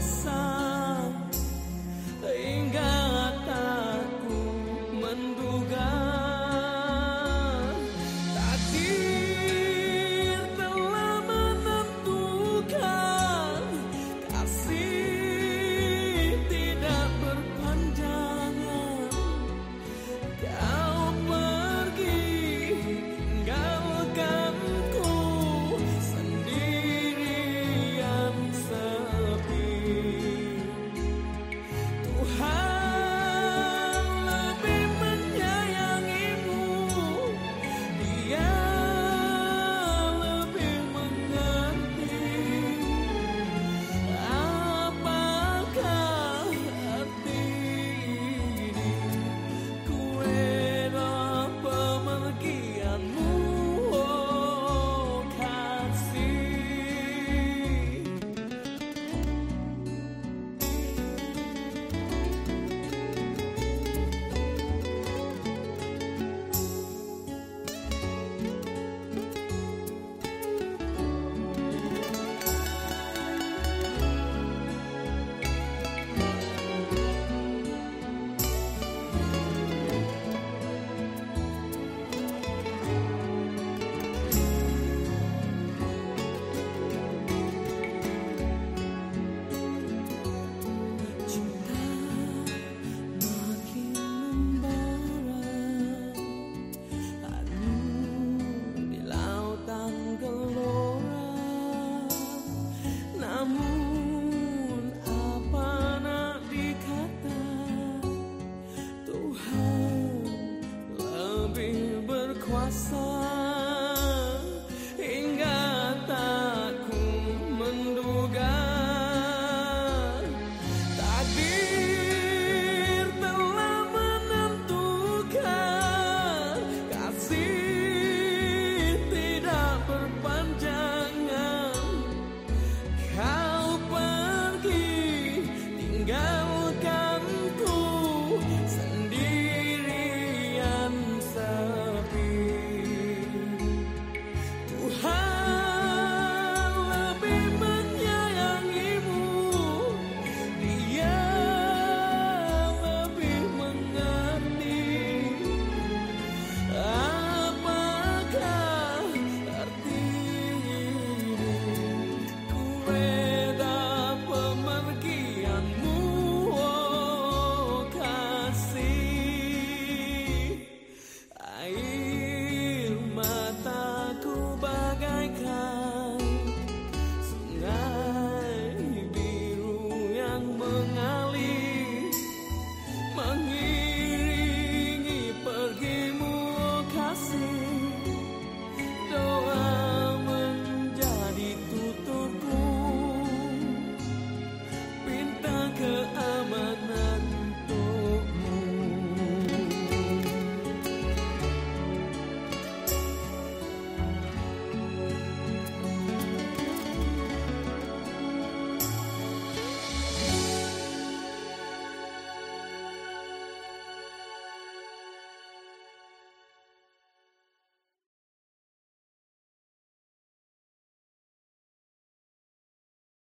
coração. corazón.